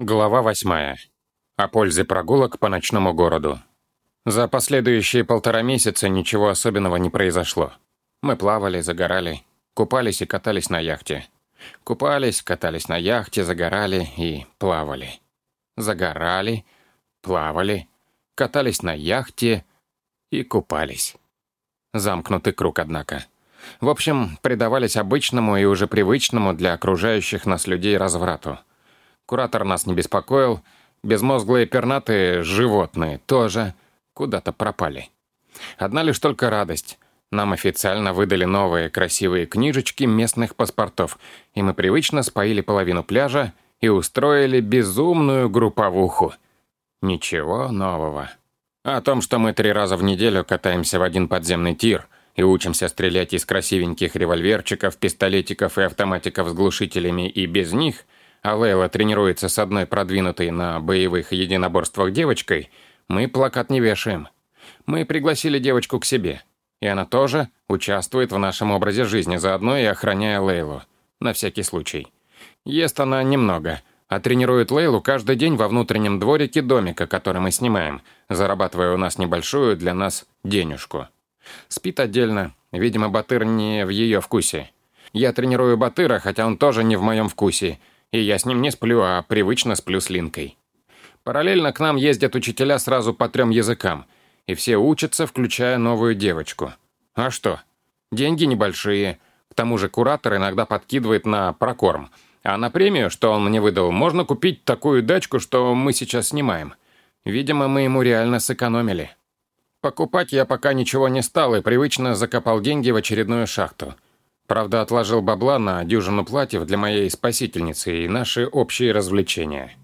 Глава восьмая. О пользе прогулок по ночному городу. За последующие полтора месяца ничего особенного не произошло. Мы плавали, загорали, купались и катались на яхте. Купались, катались на яхте, загорали и плавали. Загорали, плавали, катались на яхте и купались. Замкнутый круг, однако. В общем, предавались обычному и уже привычному для окружающих нас людей разврату – Куратор нас не беспокоил. Безмозглые пернатые животные тоже куда-то пропали. Одна лишь только радость. Нам официально выдали новые красивые книжечки местных паспортов, и мы привычно споили половину пляжа и устроили безумную групповуху. Ничего нового. О том, что мы три раза в неделю катаемся в один подземный тир и учимся стрелять из красивеньких револьверчиков, пистолетиков и автоматиков с глушителями и без них, а Лейла тренируется с одной продвинутой на боевых единоборствах девочкой, мы плакат не вешаем. Мы пригласили девочку к себе, и она тоже участвует в нашем образе жизни, заодно и охраняя Лейлу, на всякий случай. Ест она немного, а тренирует Лейлу каждый день во внутреннем дворике домика, который мы снимаем, зарабатывая у нас небольшую для нас денежку. Спит отдельно, видимо, Батыр не в ее вкусе. Я тренирую Батыра, хотя он тоже не в моем вкусе – и я с ним не сплю, а привычно сплю с Линкой. Параллельно к нам ездят учителя сразу по трем языкам, и все учатся, включая новую девочку. А что? Деньги небольшие. К тому же куратор иногда подкидывает на прокорм. А на премию, что он мне выдал, можно купить такую дачку, что мы сейчас снимаем. Видимо, мы ему реально сэкономили. Покупать я пока ничего не стал и привычно закопал деньги в очередную шахту. Правда, отложил бабла на дюжину платьев для моей спасительницы и наши общие развлечения.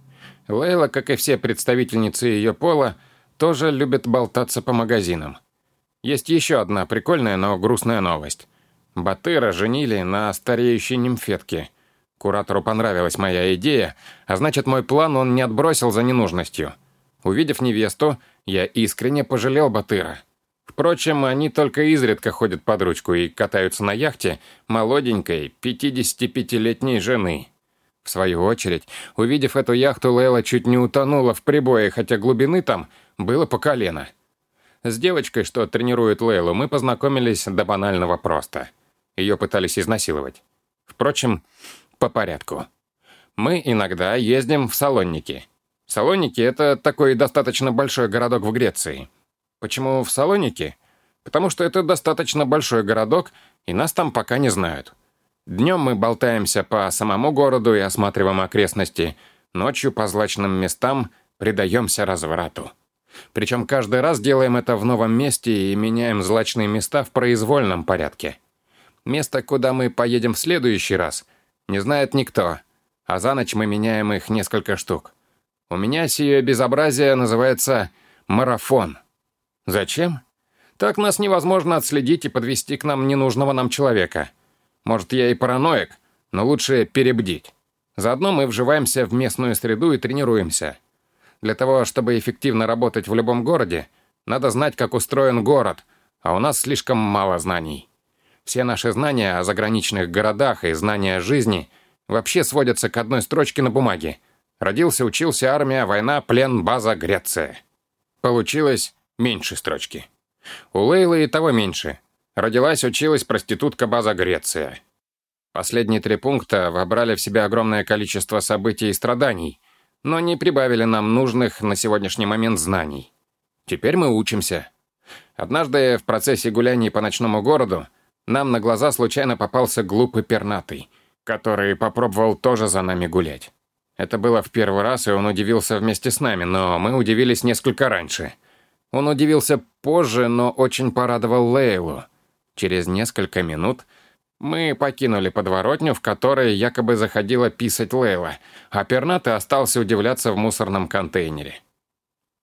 Лейла, как и все представительницы ее пола, тоже любит болтаться по магазинам. Есть еще одна прикольная, но грустная новость. Батыра женили на стареющей нимфетке. Куратору понравилась моя идея, а значит, мой план он не отбросил за ненужностью. Увидев невесту, я искренне пожалел Батыра. Впрочем, они только изредка ходят под ручку и катаются на яхте молоденькой 55-летней жены. В свою очередь, увидев эту яхту, Лейла чуть не утонула в прибое, хотя глубины там было по колено. С девочкой, что тренирует Лейлу, мы познакомились до банального просто. Ее пытались изнасиловать. Впрочем, по порядку. Мы иногда ездим в Салоники. Салоники — это такой достаточно большой городок в Греции — Почему в Салонике? Потому что это достаточно большой городок, и нас там пока не знают. Днем мы болтаемся по самому городу и осматриваем окрестности, ночью по злачным местам предаемся разврату. Причем каждый раз делаем это в новом месте и меняем злачные места в произвольном порядке. Место, куда мы поедем в следующий раз, не знает никто, а за ночь мы меняем их несколько штук. У меня сие безобразие называется «марафон». Зачем? Так нас невозможно отследить и подвести к нам ненужного нам человека. Может, я и параноик, но лучше перебдить. Заодно мы вживаемся в местную среду и тренируемся. Для того, чтобы эффективно работать в любом городе, надо знать, как устроен город, а у нас слишком мало знаний. Все наши знания о заграничных городах и знания жизни вообще сводятся к одной строчке на бумаге. Родился, учился, армия, война, плен, база, Греция. Получилось меньше строчки. У Лейлы и того меньше. Родилась, училась проститутка база Греция. Последние три пункта вобрали в себя огромное количество событий и страданий, но не прибавили нам нужных на сегодняшний момент знаний. Теперь мы учимся. Однажды в процессе гуляний по ночному городу нам на глаза случайно попался глупый пернатый, который попробовал тоже за нами гулять. Это было в первый раз, и он удивился вместе с нами, но мы удивились несколько раньше — он удивился позже, но очень порадовал Лейлу. Через несколько минут мы покинули подворотню, в которой якобы заходила писать Лейла, а пернатый остался удивляться в мусорном контейнере.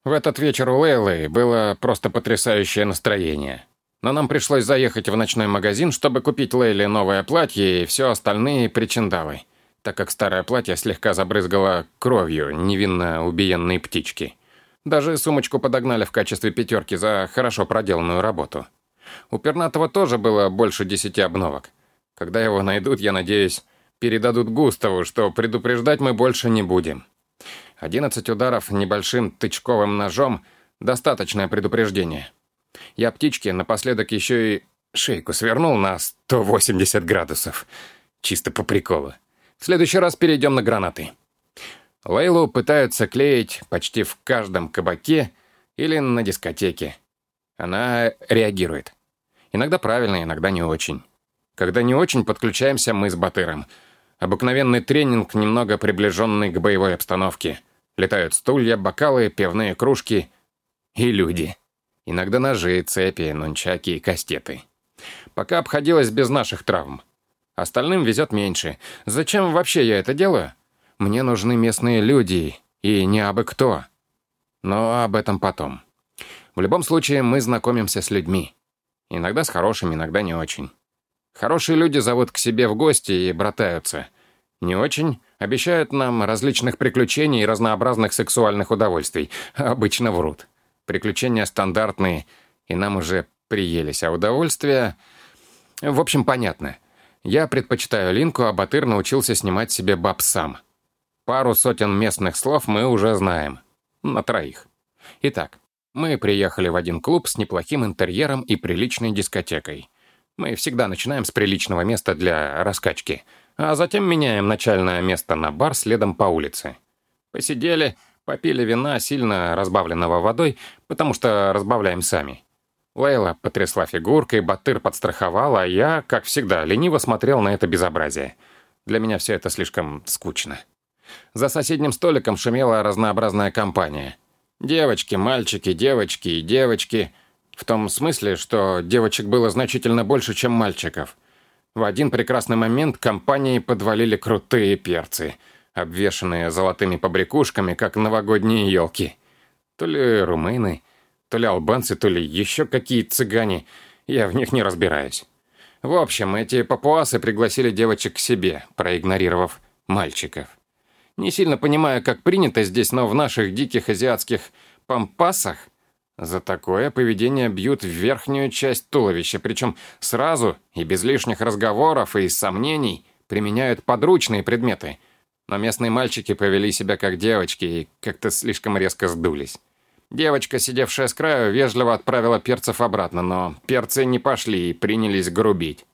В этот вечер у Лейлы было просто потрясающее настроение. Но нам пришлось заехать в ночной магазин, чтобы купить Лейле новое платье и все остальные причиндалы, так как старое платье слегка забрызгало кровью невинно убиенной птички. Даже сумочку подогнали в качестве пятерки за хорошо проделанную работу. У Пернатого тоже было больше десяти обновок. Когда его найдут, я надеюсь, передадут Густаву, что предупреждать мы больше не будем. Одиннадцать ударов небольшим тычковым ножом — достаточное предупреждение. Я птичке напоследок еще и шейку свернул на 180 градусов. Чисто по приколу. В следующий раз перейдем на гранаты. Лейлу пытаются клеить почти в каждом кабаке или на дискотеке. Она реагирует. Иногда правильно, иногда не очень. Когда не очень, подключаемся мы с Батыром. Обыкновенный тренинг, немного приближенный к боевой обстановке. Летают стулья, бокалы, пивные кружки и люди. Иногда ножи, цепи, нунчаки и кастеты. Пока обходилось без наших травм. Остальным везет меньше. Зачем вообще я это делаю? Мне нужны местные люди, и не абы кто. Но об этом потом. В любом случае, мы знакомимся с людьми. Иногда с хорошими, иногда не очень. Хорошие люди зовут к себе в гости и братаются. Не очень обещают нам различных приключений и разнообразных сексуальных удовольствий. Обычно врут. Приключения стандартные, и нам уже приелись, а удовольствия... В общем, понятно. Я предпочитаю Линку, а Батыр научился снимать себе баб сам. Пару сотен местных слов мы уже знаем. На троих. Итак, мы приехали в один клуб с неплохим интерьером и приличной дискотекой. Мы всегда начинаем с приличного места для раскачки, а затем меняем начальное место на бар следом по улице. Посидели, попили вина, сильно разбавленного водой, потому что разбавляем сами. Лейла потрясла фигуркой, Батыр подстраховал, а я, как всегда, лениво смотрел на это безобразие. Для меня все это слишком скучно. За соседним столиком шумела разнообразная компания. Девочки, мальчики, девочки и девочки. В том смысле, что девочек было значительно больше, чем мальчиков. В один прекрасный момент компании подвалили крутые перцы, обвешанные золотыми побрякушками, как новогодние елки. То ли румыны, то ли албанцы, то ли еще какие цыгане. Я в них не разбираюсь. В общем, эти папуасы пригласили девочек к себе, проигнорировав мальчиков. Не сильно понимая, как принято здесь, но в наших диких азиатских пампасах за такое поведение бьют в верхнюю часть туловища, причем сразу и без лишних разговоров и сомнений применяют подручные предметы. Но местные мальчики повели себя как девочки и как-то слишком резко сдулись. Девочка, сидевшая с краю, вежливо отправила перцев обратно, но перцы не пошли и принялись грубить.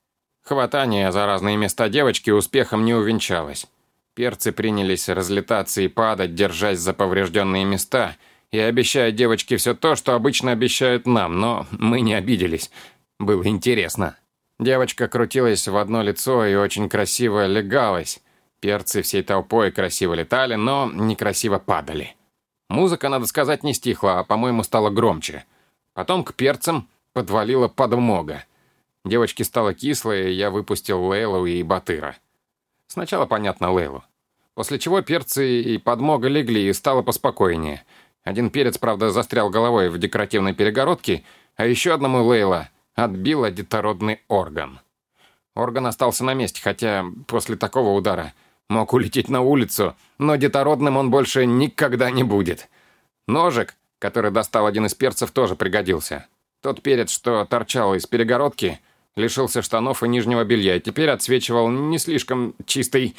Хватание за разные места девочки успехом не увенчалось. Перцы принялись разлетаться и падать, держась за поврежденные места, и обещая девочке все то, что обычно обещают нам, но мы не обиделись. Было интересно. Девочка крутилась в одно лицо и очень красиво легалась. Перцы всей толпой красиво летали, но некрасиво падали. Музыка, надо сказать, не стихла, а, по-моему, стала громче. Потом к перцам подвалила подмога. Девочке стало кисло, и я выпустил Лейлу и Батыра. Сначала, понятно, Лейлу. После чего перцы и подмога легли, и стало поспокойнее. Один перец, правда, застрял головой в декоративной перегородке, а еще одному Лейла отбила детородный орган. Орган остался на месте, хотя после такого удара Мог улететь на улицу, но детородным он больше никогда не будет. Ножик, который достал один из перцев, тоже пригодился. Тот перец, что торчал из перегородки, лишился штанов и нижнего белья и теперь отсвечивал не слишком чистой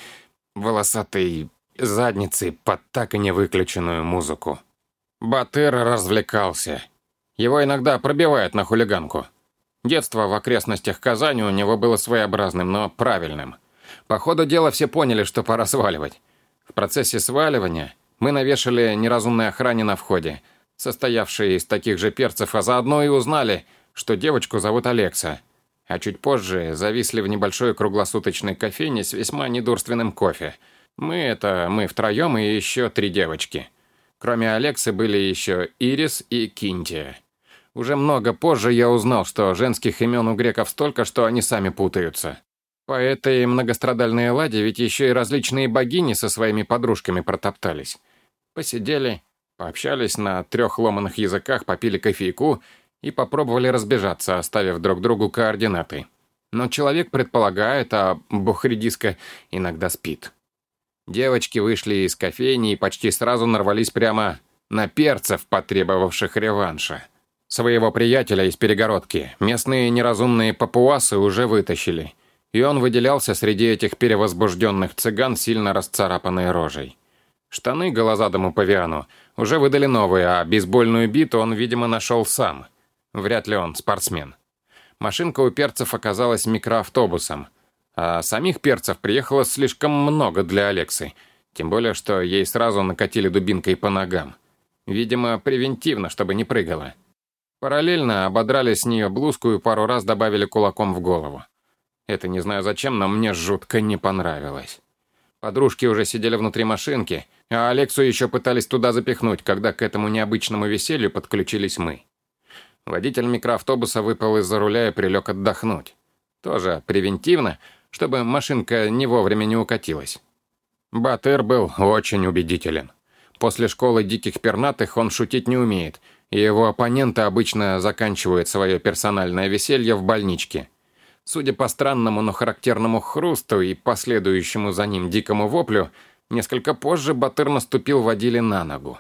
волосатой задницей под так и не выключенную музыку. Батыр развлекался. Его иногда пробивает на хулиганку. Детство в окрестностях Казани у него было своеобразным, но правильным – по ходу дела все поняли, что пора сваливать. В процессе сваливания мы навешали неразумной охране на входе, состоявшей из таких же перцев, а заодно и узнали, что девочку зовут Алекса. А чуть позже зависли в небольшой круглосуточной кофейне с весьма недурственным кофе. Мы — это мы втроем и еще три девочки. Кроме Алексы были еще Ирис и Кинтия. Уже много позже я узнал, что женских имен у греков столько, что они сами путаются. По этой многострадальной ладе ведь еще и различные богини со своими подружками протоптались. Посидели, пообщались на трех ломаных языках, попили кофейку и попробовали разбежаться, оставив друг другу координаты. Но человек предполагает, а бухредиска иногда спит. Девочки вышли из кофейни и почти сразу нарвались прямо на перцев, потребовавших реванша. Своего приятеля из перегородки местные неразумные папуасы уже вытащили – и он выделялся среди этих перевозбужденных цыган сильно расцарапанной рожей. Штаны голозадому павиану уже выдали новые, а бейсбольную биту он, видимо, нашел сам. Вряд ли он спортсмен. Машинка у перцев оказалась микроавтобусом, а самих перцев приехало слишком много для Алексы, тем более, что ей сразу накатили дубинкой по ногам. Видимо, превентивно, чтобы не прыгала. Параллельно ободрали с нее блузку и пару раз добавили кулаком в голову. Это не знаю зачем, но мне жутко не понравилось. Подружки уже сидели внутри машинки, а Алексу еще пытались туда запихнуть, когда к этому необычному веселью подключились мы. Водитель микроавтобуса выпал из-за руля и прилег отдохнуть. Тоже превентивно, чтобы машинка не вовремя не укатилась. Батыр был очень убедителен. После школы диких пернатых он шутить не умеет, и его оппоненты обычно заканчивают свое персональное веселье в больничке – Судя по странному, но характерному хрусту и последующему за ним дикому воплю, несколько позже Батыр наступил водиле на ногу.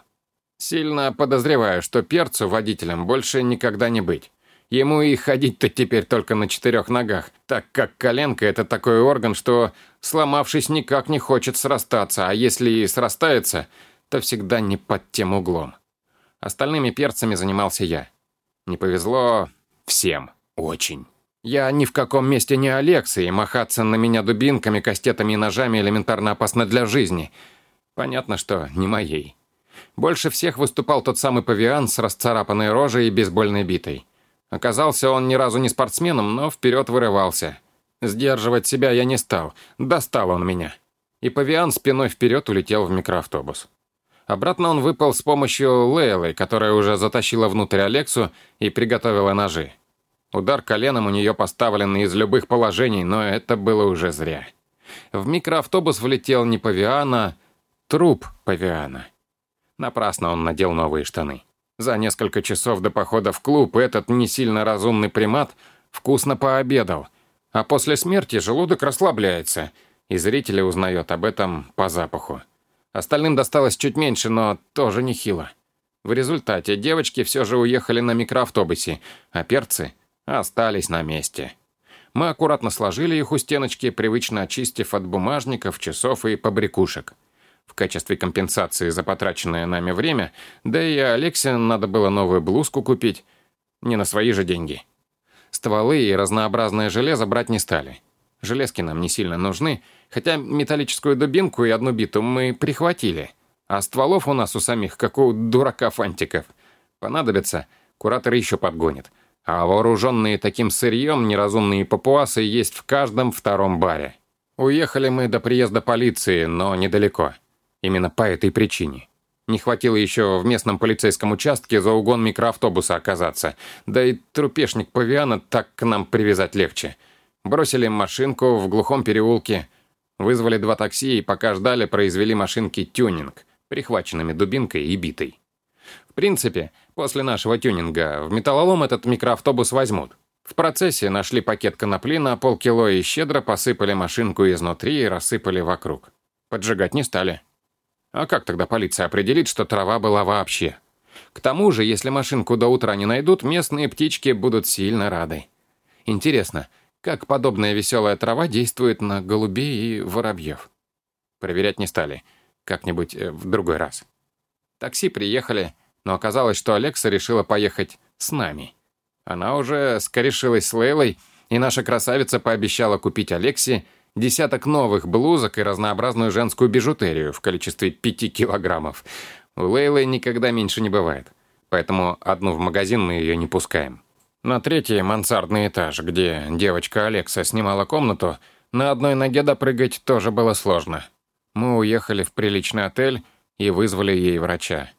Сильно подозреваю, что перцу водителем больше никогда не быть. Ему и ходить-то теперь только на четырех ногах, так как коленка — это такой орган, что, сломавшись, никак не хочет срастаться, а если и срастается, то всегда не под тем углом. Остальными перцами занимался я. Не повезло всем. Очень. Я ни в каком месте не Алекса, и махаться на меня дубинками, кастетами и ножами элементарно опасно для жизни. Понятно, что не моей. Больше всех выступал тот самый павиан с расцарапанной рожей и бейсбольной битой. Оказался он ни разу не спортсменом, но вперед вырывался. Сдерживать себя я не стал, достал он меня. И павиан спиной вперед улетел в микроавтобус. Обратно он выпал с помощью Лейлы, которая уже затащила внутрь Алексу и приготовила ножи. Удар коленом у нее поставлен из любых положений, но это было уже зря. В микроавтобус влетел не павиана, труп павиана. Напрасно он надел новые штаны. За несколько часов до похода в клуб этот не сильно разумный примат вкусно пообедал, а после смерти желудок расслабляется, и зрители узнают об этом по запаху. Остальным досталось чуть меньше, но тоже нехило. В результате девочки все же уехали на микроавтобусе, а перцы — остались на месте. Мы аккуратно сложили их у стеночки, привычно очистив от бумажников, часов и побрякушек. В качестве компенсации за потраченное нами время, да и Алексе надо было новую блузку купить, не на свои же деньги. Стволы и разнообразное железо брать не стали. Железки нам не сильно нужны, хотя металлическую дубинку и одну биту мы прихватили. А стволов у нас у самих, как у дурака фантиков. Понадобится, куратор еще подгонит — а вооруженные таким сырьем неразумные папуасы есть в каждом втором баре. Уехали мы до приезда полиции, но недалеко. Именно по этой причине. Не хватило еще в местном полицейском участке за угон микроавтобуса оказаться. Да и трупешник Павиана так к нам привязать легче. Бросили машинку в глухом переулке. Вызвали два такси и пока ждали, произвели машинки тюнинг, прихваченными дубинкой и битой. В принципе, После нашего тюнинга в металлолом этот микроавтобус возьмут. В процессе нашли пакет конопли на полкило и щедро посыпали машинку изнутри и рассыпали вокруг. Поджигать не стали. А как тогда полиция определит, что трава была вообще? К тому же, если машинку до утра не найдут, местные птички будут сильно рады. Интересно, как подобная веселая трава действует на голубей и воробьев? Проверять не стали. Как-нибудь э, в другой раз. Такси приехали, но оказалось, что Алекса решила поехать с нами. Она уже скорешилась с Лейлой, и наша красавица пообещала купить Алексе десяток новых блузок и разнообразную женскую бижутерию в количестве пяти килограммов. У Лейлы никогда меньше не бывает, поэтому одну в магазин мы ее не пускаем. На третий мансардный этаж, где девочка Алекса снимала комнату, на одной ноге допрыгать тоже было сложно. Мы уехали в приличный отель и вызвали ей врача.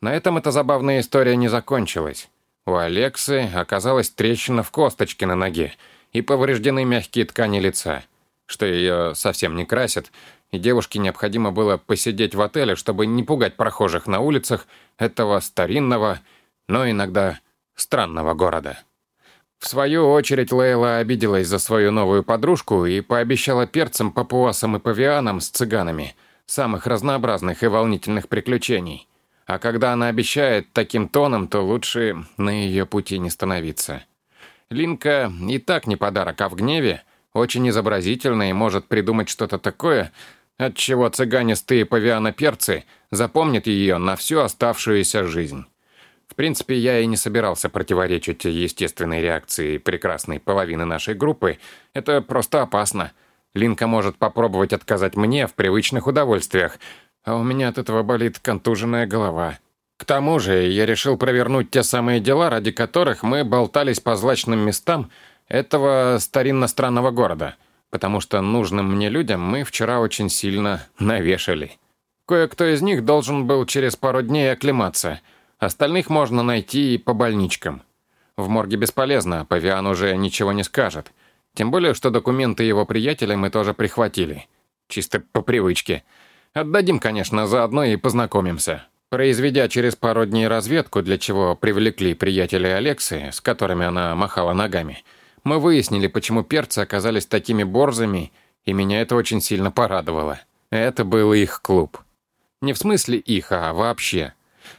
На этом эта забавная история не закончилась. У Алексы оказалась трещина в косточке на ноге и повреждены мягкие ткани лица, что ее совсем не красит, и девушке необходимо было посидеть в отеле, чтобы не пугать прохожих на улицах этого старинного, но иногда странного города. В свою очередь Лейла обиделась за свою новую подружку и пообещала перцам, папуасам и павианам с цыганами самых разнообразных и волнительных приключений. А когда она обещает таким тоном, то лучше на ее пути не становиться. Линка и так не подарок, а в гневе очень изобразительна и может придумать что-то такое, отчего цыганистые павианоперцы запомнят ее на всю оставшуюся жизнь. В принципе, я и не собирался противоречить естественной реакции прекрасной половины нашей группы. Это просто опасно. Линка может попробовать отказать мне в привычных удовольствиях, а у меня от этого болит контуженная голова. К тому же я решил провернуть те самые дела, ради которых мы болтались по злачным местам этого старинно-странного города, потому что нужным мне людям мы вчера очень сильно навешали. Кое-кто из них должен был через пару дней оклематься, остальных можно найти и по больничкам. В морге бесполезно, Павиан уже ничего не скажет. Тем более, что документы его приятеля мы тоже прихватили. Чисто по привычке. Отдадим, конечно, заодно и познакомимся. Произведя через пару дней разведку, для чего привлекли приятелей Алексы, с которыми она махала ногами, мы выяснили, почему перцы оказались такими борзыми, и меня это очень сильно порадовало. Это был их клуб. Не в смысле их, а вообще.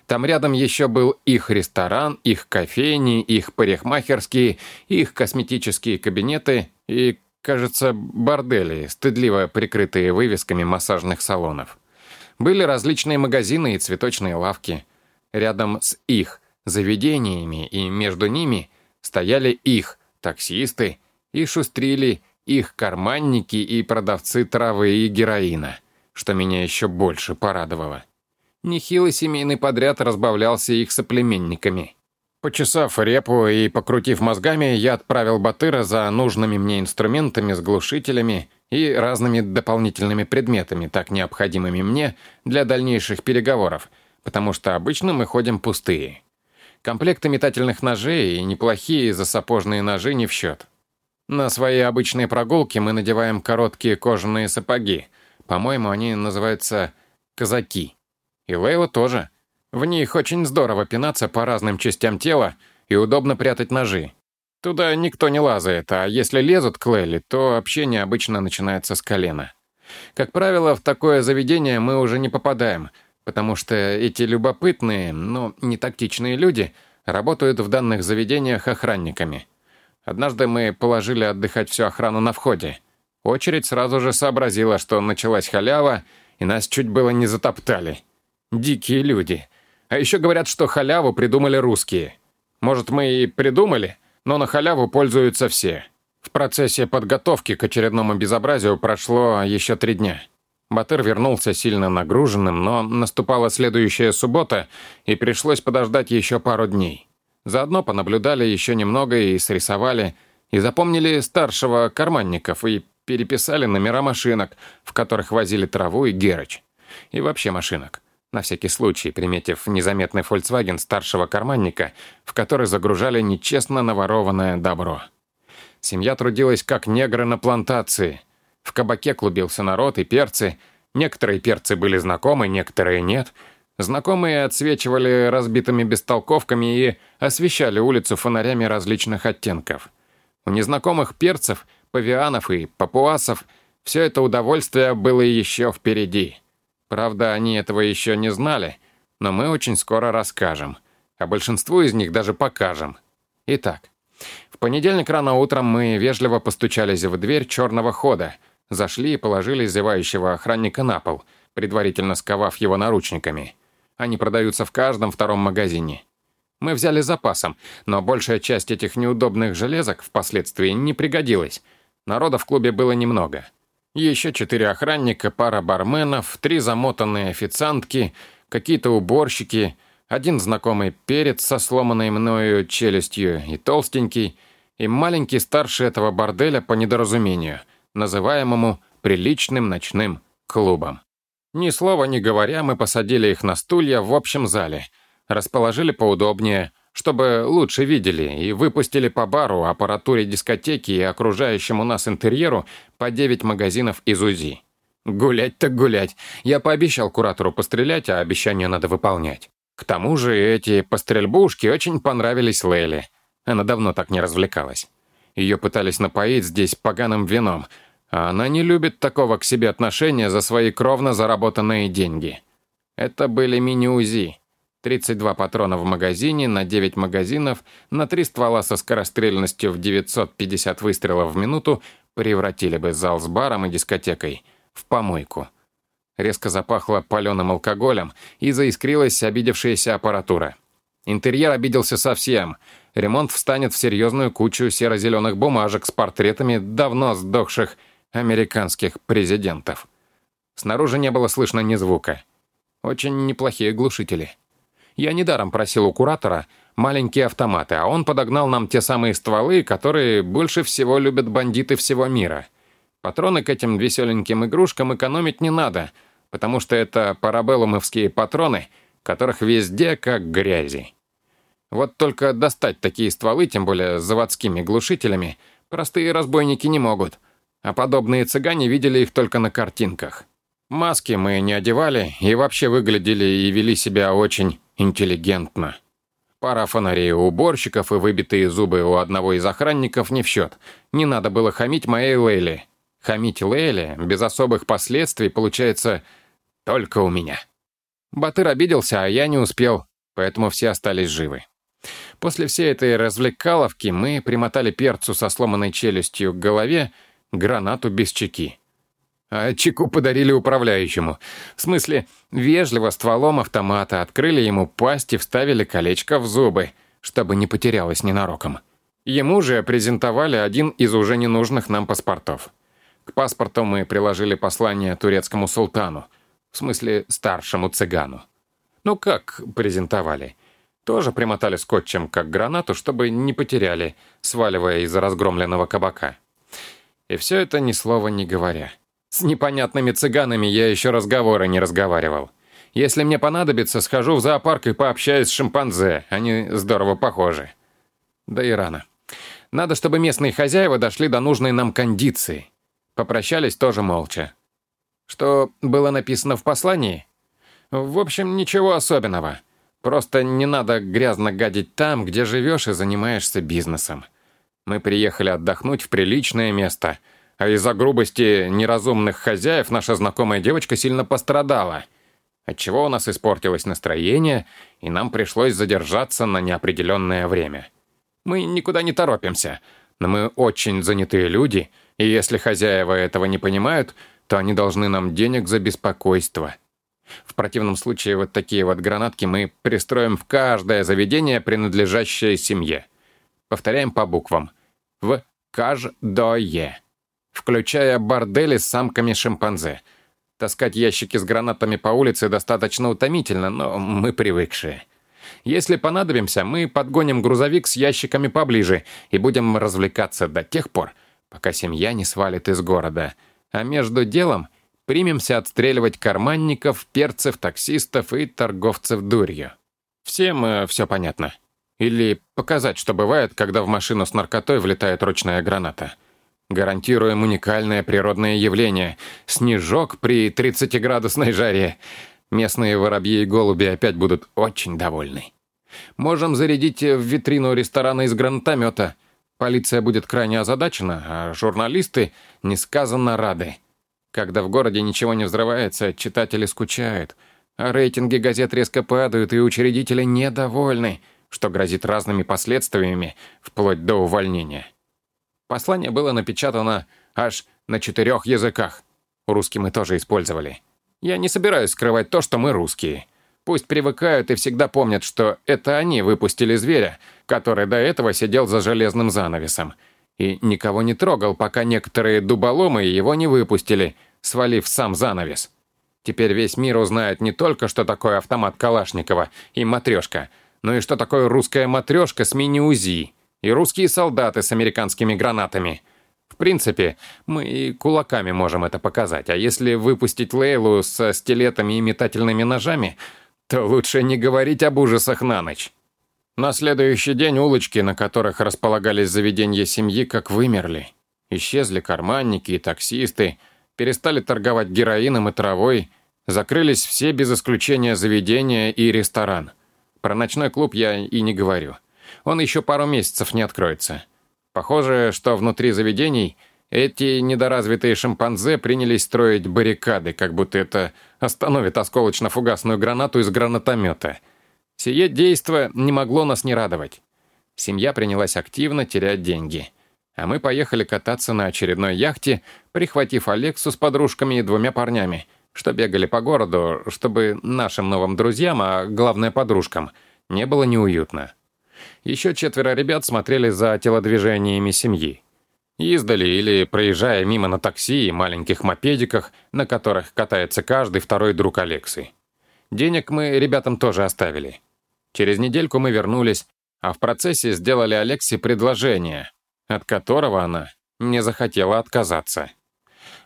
Там рядом еще был их ресторан, их кофейни, их парикмахерские, их косметические кабинеты и, кажется, бордели, стыдливо прикрытые вывесками массажных салонов. Были различные магазины и цветочные лавки. Рядом с их заведениями и между ними стояли их таксисты и шустрили их карманники и продавцы травы и героина, что меня еще больше порадовало. Нехилый семейный подряд разбавлялся их соплеменниками. Почесав репу и покрутив мозгами, я отправил Батыра за нужными мне инструментами с глушителями и разными дополнительными предметами, так необходимыми мне для дальнейших переговоров, потому что обычно мы ходим пустые. Комплекты метательных ножей и неплохие засапожные ножи не в счет. На свои обычные прогулки мы надеваем короткие кожаные сапоги. По-моему, они называются «казаки». И Лейла тоже. В них очень здорово пинаться по разным частям тела и удобно прятать ножи. Туда никто не лазает, а если лезут к Лелли, то общение обычно начинается с колена. Как правило, в такое заведение мы уже не попадаем, потому что эти любопытные, но не тактичные люди работают в данных заведениях охранниками. Однажды мы положили отдыхать всю охрану на входе. Очередь сразу же сообразила, что началась халява, и нас чуть было не затоптали. Дикие люди. А еще говорят, что халяву придумали русские. Может, мы и придумали, но на халяву пользуются все. В процессе подготовки к очередному безобразию прошло еще три дня. Батыр вернулся сильно нагруженным, но наступала следующая суббота, и пришлось подождать еще пару дней. Заодно понаблюдали еще немного и срисовали, и запомнили старшего карманников, и переписали номера машинок, в которых возили траву и герыч. И вообще машинок. На всякий случай, приметив незаметный Volkswagen старшего карманника, в который загружали нечестно наворованное добро. Семья трудилась как негры на плантации. В кабаке клубился народ и перцы. Некоторые перцы были знакомы, некоторые нет. Знакомые отсвечивали разбитыми бестолковками и освещали улицу фонарями различных оттенков. У незнакомых перцев, павианов и папуасов все это удовольствие было еще впереди. Правда, они этого еще не знали, но мы очень скоро расскажем. А большинству из них даже покажем. Итак, в понедельник рано утром мы вежливо постучались в дверь черного хода, зашли и положили зевающего охранника на пол, предварительно сковав его наручниками. Они продаются в каждом втором магазине. Мы взяли запасом, но большая часть этих неудобных железок впоследствии не пригодилась. Народа в клубе было немного. Еще четыре охранника, пара барменов, три замотанные официантки, какие-то уборщики, один знакомый перец со сломанной мною челюстью и толстенький, и маленький старший этого борделя по недоразумению, называемому «приличным ночным клубом». Ни слова не говоря, мы посадили их на стулья в общем зале, расположили поудобнее, чтобы лучше видели, и выпустили по бару, аппаратуре дискотеки и окружающему нас интерьеру по 9 магазинов из УЗИ. Гулять так гулять. Я пообещал куратору пострелять, а обещание надо выполнять. К тому же эти пострельбушки очень понравились Лейле. Она давно так не развлекалась. Ее пытались напоить здесь поганым вином, она не любит такого к себе отношения за свои кровно заработанные деньги. Это были мини-УЗИ. 32 патрона в магазине на 9 магазинов на 3 ствола со скорострельностью в 950 выстрелов в минуту превратили бы зал с баром и дискотекой в помойку. Резко запахло паленым алкоголем и заискрилась обидевшаяся аппаратура. Интерьер обиделся совсем. Ремонт встанет в серьезную кучу серо-зеленых бумажек с портретами давно сдохших американских президентов. Снаружи не было слышно ни звука. Очень неплохие глушители. Я недаром просил у куратора маленькие автоматы, а он подогнал нам те самые стволы, которые больше всего любят бандиты всего мира. Патроны к этим веселеньким игрушкам экономить не надо, потому что это парабеллумовские патроны, которых везде как грязи. Вот только достать такие стволы, тем более заводскими глушителями, простые разбойники не могут, а подобные цыгане видели их только на картинках. Маски мы не одевали и вообще выглядели и вели себя очень интеллигентно. Пара фонарей у уборщиков и выбитые зубы у одного из охранников не в счет. Не надо было хамить моей Лейле. Хамить Лейле без особых последствий получается только у меня. Батыр обиделся, а я не успел, поэтому все остались живы. После всей этой развлекаловки мы примотали перцу со сломанной челюстью к голове гранату без чеки. А чеку подарили управляющему. В смысле, вежливо стволом автомата открыли ему пасть и вставили колечко в зубы, чтобы не потерялось ненароком. Ему же презентовали один из уже ненужных нам паспортов. К паспорту мы приложили послание турецкому султану, в смысле старшему цыгану. Ну как презентовали? Тоже примотали скотчем, как гранату, чтобы не потеряли, сваливая из разгромленного кабака. И все это ни слова не говоря. С непонятными цыганами я еще разговоры не разговаривал. Если мне понадобится, схожу в зоопарк и пообщаюсь с шимпанзе. Они здорово похожи. Да и рано. Надо, чтобы местные хозяева дошли до нужной нам кондиции. Попрощались тоже молча. Что было написано в послании? В общем, ничего особенного. Просто не надо грязно гадить там, где живешь и занимаешься бизнесом. Мы приехали отдохнуть в приличное место, а из-за грубости неразумных хозяев наша знакомая девочка сильно пострадала, отчего у нас испортилось настроение, и нам пришлось задержаться на неопределенное время. Мы никуда не торопимся, но мы очень занятые люди, и если хозяева этого не понимают, то они должны нам денег за беспокойство. В противном случае вот такие вот гранатки мы пристроим в каждое заведение, принадлежащее семье. Повторяем по буквам. В каждое. Включая бордели с самками шимпанзе. Таскать ящики с гранатами по улице достаточно утомительно, но мы привыкшие. Если понадобимся, мы подгоним грузовик с ящиками поближе и будем развлекаться до тех пор, пока семья не свалит из города. А между делом — примемся отстреливать карманников, перцев, таксистов и торговцев дурью. Всем э, все понятно. Или показать, что бывает, когда в машину с наркотой влетает ручная граната. Гарантируем уникальное природное явление. Снежок при 30-градусной жаре. Местные воробьи и голуби опять будут очень довольны. Можем зарядить в витрину ресторана из гранатомета. Полиция будет крайне озадачена, а журналисты несказанно рады. Когда в городе ничего не взрывается, читатели скучают, а рейтинги газет резко падают, и учредители недовольны, что грозит разными последствиями, вплоть до увольнения. Послание было напечатано аж на четырех языках. Русский мы тоже использовали. Я не собираюсь скрывать то, что мы русские. Пусть привыкают и всегда помнят, что это они выпустили зверя, который до этого сидел за железным занавесом — и никого не трогал, пока некоторые дуболомы его не выпустили, свалив сам занавес. Теперь весь мир узнает не только, что такое автомат Калашникова и матрешка, но и что такое русская матрешка с мини-УЗИ и русские солдаты с американскими гранатами. В принципе, мы и кулаками можем это показать, а если выпустить Лейлу со стилетами и метательными ножами, то лучше не говорить об ужасах на ночь. На следующий день улочки, на которых располагались заведения семьи, как вымерли. Исчезли карманники и таксисты, перестали торговать героином и травой, закрылись все без исключения заведения и ресторан. Про ночной клуб я и не говорю. Он еще пару месяцев не откроется. Похоже, что внутри заведений эти недоразвитые шимпанзе принялись строить баррикады, как будто это остановит осколочно-фугасную гранату из гранатомета — Сие действо не могло нас не радовать. Семья принялась активно терять деньги. А мы поехали кататься на очередной яхте, прихватив Алексу с подружками и двумя парнями, что бегали по городу, чтобы нашим новым друзьям, а главное подружкам, не было неуютно. Еще четверо ребят смотрели за телодвижениями семьи. Издали или проезжая мимо на такси и маленьких мопедиках, на которых катается каждый второй друг Алексы. Денег мы ребятам тоже оставили. Через недельку мы вернулись, а в процессе сделали Алексе предложение, от которого она не захотела отказаться.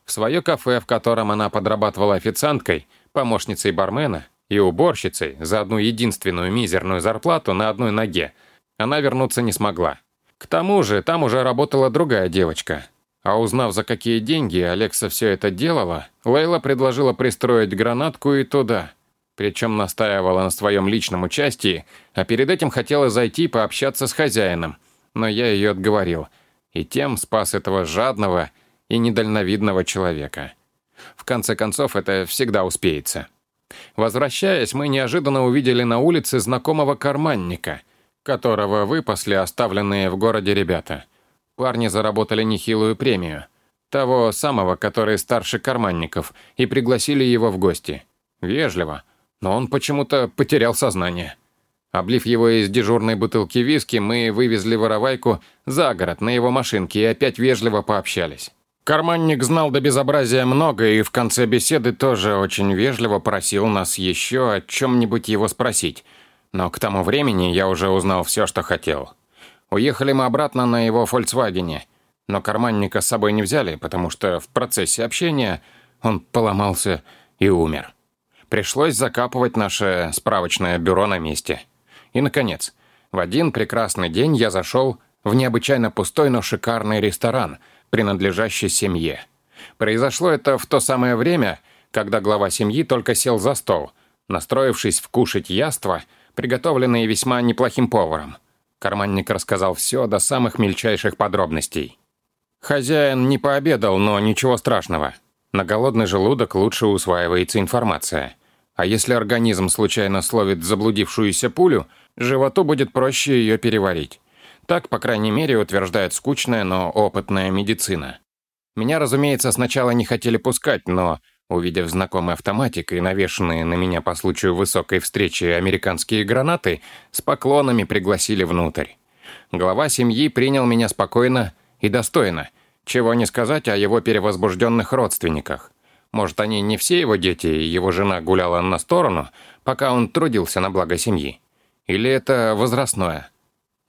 В свое кафе, в котором она подрабатывала официанткой, помощницей бармена и уборщицей за одну единственную мизерную зарплату на одной ноге, она вернуться не смогла. К тому же, там уже работала другая девочка. А узнав, за какие деньги Алекса все это делала, Лейла предложила пристроить гранатку и туда. Причем настаивала на своем личном участии, а перед этим хотела зайти пообщаться с хозяином. Но я ее отговорил. И тем спас этого жадного и недальновидного человека. В конце концов, это всегда успеется. Возвращаясь, мы неожиданно увидели на улице знакомого карманника – которого выпасли оставленные в городе ребята. Парни заработали нехилую премию. Того самого, который старше карманников, и пригласили его в гости. Вежливо, но он почему-то потерял сознание. Облив его из дежурной бутылки виски, мы вывезли воровайку за город на его машинке и опять вежливо пообщались. Карманник знал до безобразия много и в конце беседы тоже очень вежливо просил нас еще о чем-нибудь его спросить – но к тому времени я уже узнал все, что хотел. Уехали мы обратно на его «Фольксвагене», но карманника с собой не взяли, потому что в процессе общения он поломался и умер. Пришлось закапывать наше справочное бюро на месте. И, наконец, в один прекрасный день я зашел в необычайно пустой, но шикарный ресторан, принадлежащий семье. Произошло это в то самое время, когда глава семьи только сел за стол, настроившись вкушать яство – приготовленные весьма неплохим поваром. Карманник рассказал все до самых мельчайших подробностей. Хозяин не пообедал, но ничего страшного. На голодный желудок лучше усваивается информация. А если организм случайно словит заблудившуюся пулю, животу будет проще ее переварить. Так, по крайней мере, утверждает скучная, но опытная медицина. Меня, разумеется, сначала не хотели пускать, но Увидев знакомый автоматик и навешенные на меня по случаю высокой встречи американские гранаты, с поклонами пригласили внутрь. Глава семьи принял меня спокойно и достойно, чего не сказать о его перевозбужденных родственниках. Может, они не все его дети, и его жена гуляла на сторону, пока он трудился на благо семьи. Или это возрастное?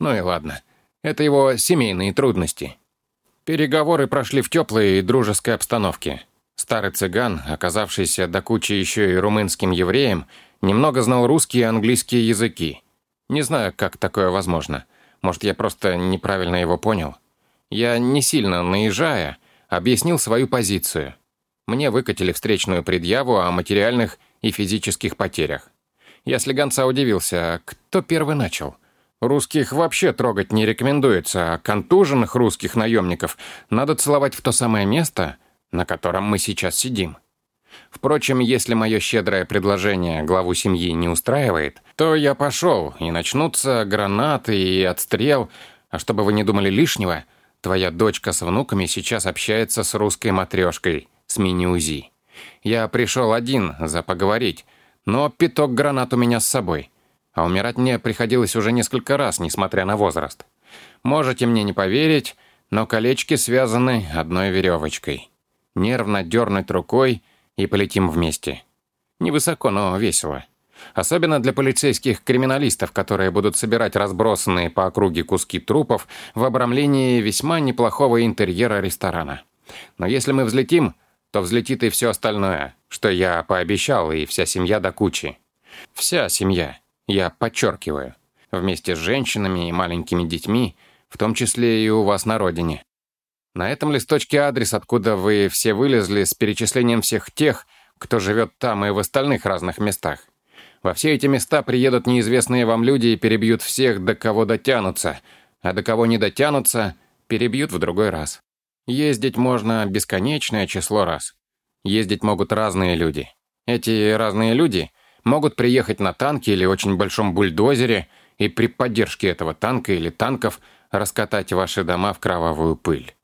Ну и ладно. Это его семейные трудности. Переговоры прошли в теплой и дружеской обстановке. Старый цыган, оказавшийся до кучи еще и румынским евреем, немного знал русский и английский языки. Не знаю, как такое возможно. Может, я просто неправильно его понял. Я, не сильно наезжая, объяснил свою позицию. Мне выкатили встречную предъяву о материальных и физических потерях. Я слегонца удивился, кто первый начал. Русских вообще трогать не рекомендуется, а контуженных русских наемников надо целовать в то самое место, на котором мы сейчас сидим. Впрочем, если мое щедрое предложение главу семьи не устраивает, то я пошел, и начнутся гранаты и отстрел. А чтобы вы не думали лишнего, твоя дочка с внуками сейчас общается с русской матрешкой, с мини-УЗИ. Я пришел один за поговорить, но пяток гранат у меня с собой. А умирать мне приходилось уже несколько раз, несмотря на возраст. Можете мне не поверить, но колечки связаны одной веревочкой нервно дернуть рукой и полетим вместе. Невысоко, но весело. Особенно для полицейских криминалистов, которые будут собирать разбросанные по округе куски трупов в обрамлении весьма неплохого интерьера ресторана. Но если мы взлетим, то взлетит и все остальное, что я пообещал, и вся семья до кучи. Вся семья, я подчеркиваю, вместе с женщинами и маленькими детьми, в том числе и у вас на родине. На этом листочке адрес, откуда вы все вылезли, с перечислением всех тех, кто живет там и в остальных разных местах. Во все эти места приедут неизвестные вам люди и перебьют всех, до кого дотянутся, а до кого не дотянутся, перебьют в другой раз. Ездить можно бесконечное число раз. Ездить могут разные люди. Эти разные люди могут приехать на танке или очень большом бульдозере и при поддержке этого танка или танков раскатать ваши дома в кровавую пыль.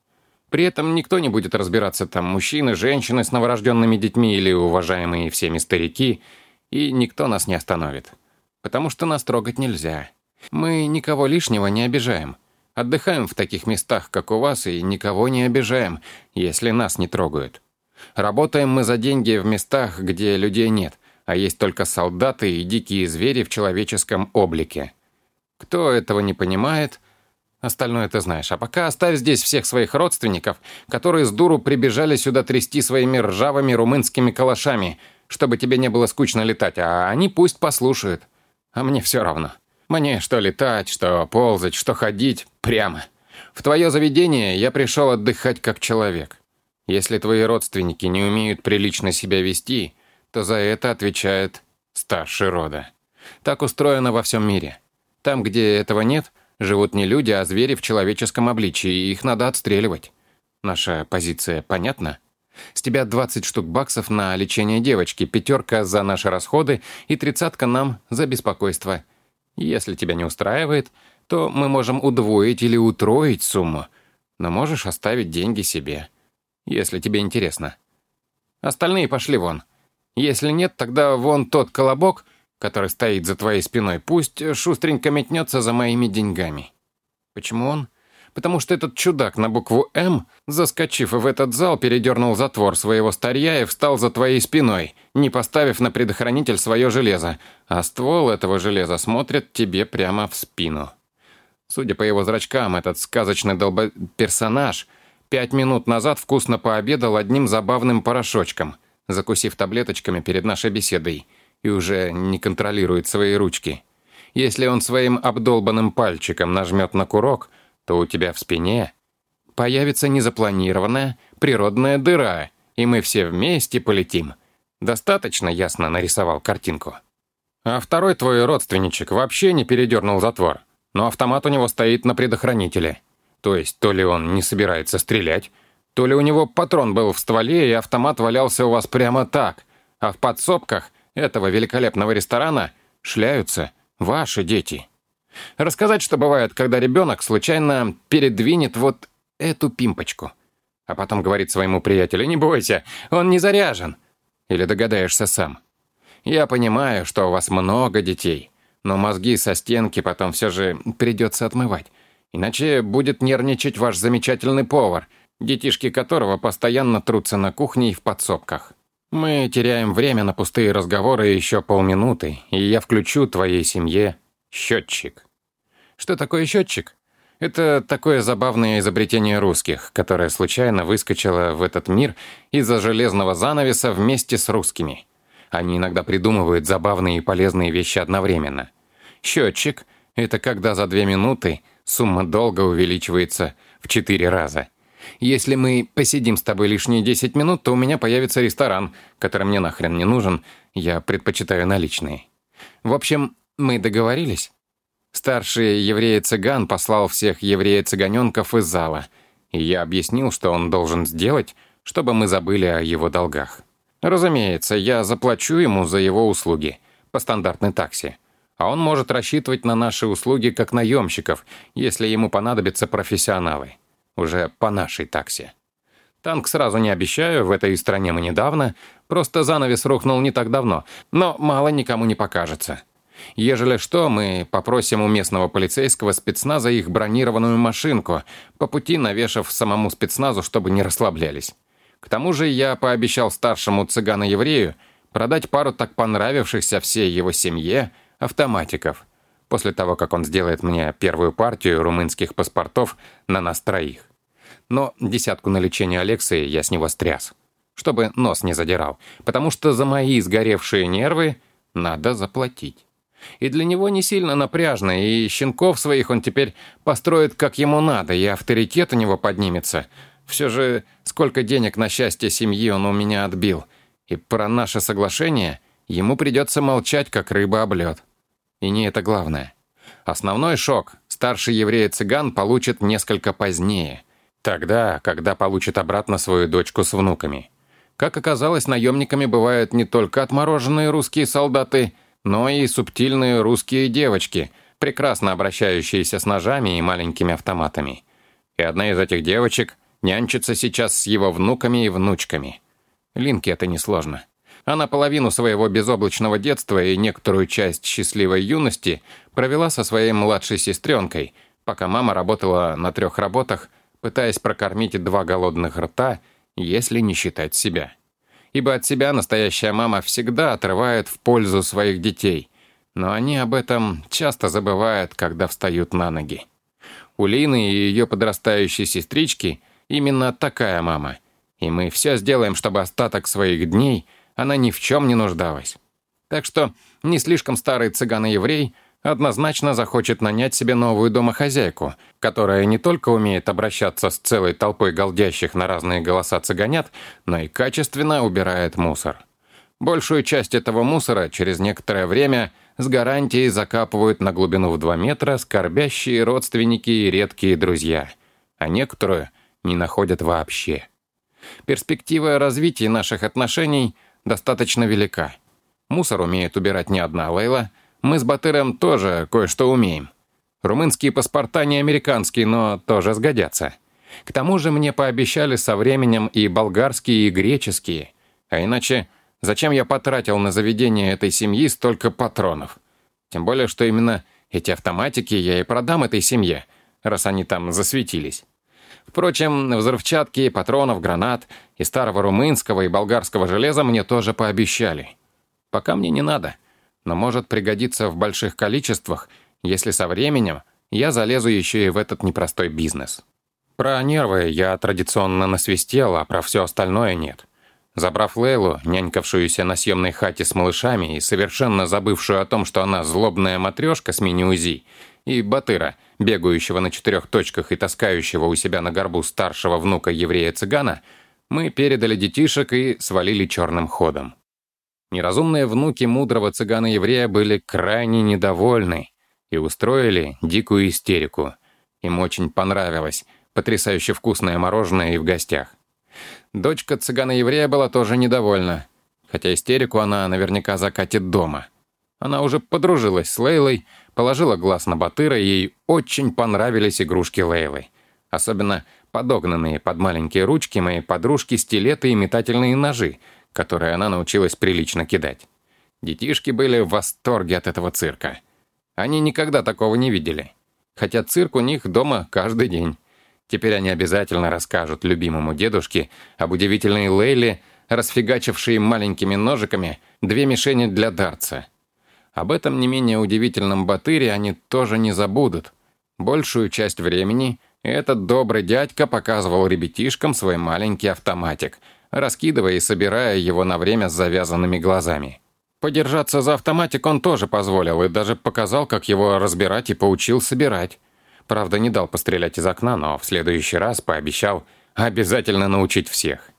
При этом никто не будет разбираться, там мужчины, женщины с новорожденными детьми или уважаемые всеми старики, и никто нас не остановит. Потому что нас трогать нельзя. Мы никого лишнего не обижаем. Отдыхаем в таких местах, как у вас, и никого не обижаем, если нас не трогают. Работаем мы за деньги в местах, где людей нет, а есть только солдаты и дикие звери в человеческом облике. Кто этого не понимает, остальное ты знаешь. А пока оставь здесь всех своих родственников, которые с дуру прибежали сюда трясти своими ржавыми румынскими калашами, чтобы тебе не было скучно летать, а они пусть послушают. А мне все равно. Мне что летать, что ползать, что ходить, прямо. В твое заведение я пришел отдыхать как человек. Если твои родственники не умеют прилично себя вести, то за это отвечает старший рода. Так устроено во всем мире. Там, где этого нет, живут не люди, а звери в человеческом обличии, и их надо отстреливать. Наша позиция понятна? С тебя 20 штук баксов на лечение девочки, пятерка за наши расходы и тридцатка нам за беспокойство. Если тебя не устраивает, то мы можем удвоить или утроить сумму, но можешь оставить деньги себе, если тебе интересно. Остальные пошли вон. Если нет, тогда вон тот колобок, который стоит за твоей спиной, пусть шустренько метнется за моими деньгами. Почему он? потому что этот чудак на букву «М», заскочив в этот зал, передернул затвор своего старья и встал за твоей спиной, не поставив на предохранитель свое железо, а ствол этого железа смотрит тебе прямо в спину. Судя по его зрачкам, этот сказочный долбо... персонаж пять минут назад вкусно пообедал одним забавным порошочком, закусив таблеточками перед нашей беседой, и уже не контролирует свои ручки. Если он своим обдолбанным пальчиком нажмет на курок — то у тебя в спине появится незапланированная природная дыра, и мы все вместе полетим. Достаточно ясно нарисовал картинку. А второй твой родственничек вообще не передернул затвор, но автомат у него стоит на предохранителе. То есть то ли он не собирается стрелять, то ли у него патрон был в стволе, и автомат валялся у вас прямо так, а в подсобках этого великолепного ресторана шляются ваши дети. Рассказать, что бывает, когда ребенок случайно передвинет вот эту пимпочку. А потом говорит своему приятелю, не бойся, он не заряжен. Или догадаешься сам. Я понимаю, что у вас много детей, но мозги со стенки потом все же придется отмывать. Иначе будет нервничать ваш замечательный повар, детишки которого постоянно трутся на кухне и в подсобках. Мы теряем время на пустые разговоры еще полминуты, и я включу твоей семье Счетчик. Что такое счетчик? Это такое забавное изобретение русских, которое случайно выскочило в этот мир из-за железного занавеса вместе с русскими. Они иногда придумывают забавные и полезные вещи одновременно. Счетчик — это когда за две минуты сумма долга увеличивается в четыре раза. Если мы посидим с тобой лишние 10 минут, то у меня появится ресторан, который мне нахрен не нужен, я предпочитаю наличные. В общем, мы договорились. Старший еврей-цыган послал всех еврея-цыганенков из зала, и я объяснил, что он должен сделать, чтобы мы забыли о его долгах. Разумеется, я заплачу ему за его услуги по стандартной таксе, а он может рассчитывать на наши услуги как наемщиков, если ему понадобятся профессионалы, уже по нашей таксе. Танк сразу не обещаю, в этой стране мы недавно, просто занавес рухнул не так давно, но мало никому не покажется. Ежели что, мы попросим у местного полицейского спецназа их бронированную машинку, по пути навешав самому спецназу, чтобы не расслаблялись. К тому же я пообещал старшему цыгану-еврею продать пару так понравившихся всей его семье автоматиков, после того, как он сделает мне первую партию румынских паспортов на нас троих. Но десятку на лечение Алексея я с него стряс, чтобы нос не задирал, потому что за мои сгоревшие нервы надо заплатить. И для него не сильно напряжно, и щенков своих он теперь построит как ему надо, и авторитет у него поднимется. Все же сколько денег на счастье семьи он у меня отбил. И про наше соглашение ему придется молчать, как рыба об лед. И не это главное. Основной шок старший еврей-цыган получит несколько позднее. Тогда, когда получит обратно свою дочку с внуками. Как оказалось, наемниками бывают не только отмороженные русские солдаты – но и субтильные русские девочки, прекрасно обращающиеся с ножами и маленькими автоматами. И одна из этих девочек Нянчится сейчас с его внуками и внучками. Линке это несложно. Она половину своего безоблачного детства и некоторую часть счастливой юности провела со своей младшей сестренкой, пока мама работала на трех работах, пытаясь прокормить два голодных рта, если не считать себя. Ибо от себя настоящая мама всегда отрывает в пользу своих детей, но они об этом часто забывают, когда встают на ноги. У Лины и ее подрастающей сестрички именно такая мама, и мы все сделаем, чтобы остаток своих дней – она ни в чем не нуждалась. Так что не слишком старый цыган-еврей однозначно захочет нанять себе новую домохозяйку, которая не только умеет обращаться с целой толпой голдящих на разные голоса цыганят, но и качественно убирает мусор. Большую часть этого мусора через некоторое время с гарантией закапывают на глубину в 2 метра скорбящие родственники и редкие друзья, а некоторую не находят вообще. Перспектива развития наших отношений – достаточно велика. Мусор умеет убирать не одна Лейла. Мы с Батыром тоже кое-что умеем. Румынские паспорта не американские, но тоже сгодятся. К тому же мне пообещали со временем и болгарские, и греческие. А иначе зачем я потратил на заведение этой семьи столько патронов? Тем более, что именно эти автоматики я и продам этой семье, раз они там засветились. Впрочем, взрывчатки, патронов, гранат и старого румынского и болгарского железа мне тоже пообещали. Пока мне не надо, но может пригодиться в больших количествах, если со временем я залезу еще и в этот непростой бизнес. Про нервы я традиционно насвистел, а про все остальное нет. Забрав Лейлу, нянькавшуюся на съемной хате с малышами и совершенно забывшую о том, что она злобная матрешка с мини-УЗИ, и Батыра, бегающего на четырех точках и таскающего у себя на горбу старшего внука еврея-цыгана, мы передали детишек и свалили черным ходом. Неразумные внуки мудрого цыгана-еврея были крайне недовольны и устроили дикую истерику. Им очень понравилось потрясающе вкусное мороженое и в гостях. Дочка цыгана-еврея была тоже недовольна, хотя истерику она наверняка закатит дома. Она уже подружилась с Лейлой, положила глаз на Батыра, и ей очень понравились игрушки Лейлы. Особенно подогнанные под маленькие ручки моей подружки стилеты и метательные ножи, которые она научилась прилично кидать. Детишки были в восторге от этого цирка. Они никогда такого не видели. Хотя цирк у них дома каждый день. Теперь они обязательно расскажут любимому дедушке об удивительной Лейле, расфигачившей маленькими ножиками две мишени для дартса — об этом не менее удивительном Батыре они тоже не забудут. Большую часть времени этот добрый дядька показывал ребятишкам свой маленький автоматик, раскидывая и собирая его на время с завязанными глазами. Подержаться за автоматик он тоже позволил и даже показал, как его разбирать и поучил собирать. Правда, не дал пострелять из окна, но в следующий раз пообещал обязательно научить всех.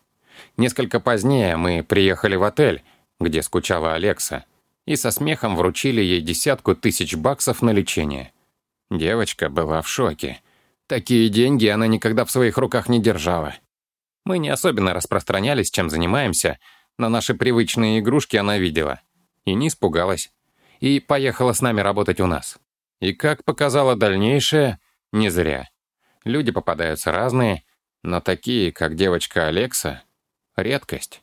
Несколько позднее мы приехали в отель, где скучала Алекса, и со смехом вручили ей десятку тысяч баксов на лечение. Девочка была в шоке. Такие деньги она никогда в своих руках не держала. Мы не особенно распространялись, чем занимаемся, но наши привычные игрушки она видела. И не испугалась. И поехала с нами работать у нас. И как показало дальнейшее, не зря. Люди попадаются разные, но такие, как девочка Алекса, редкость.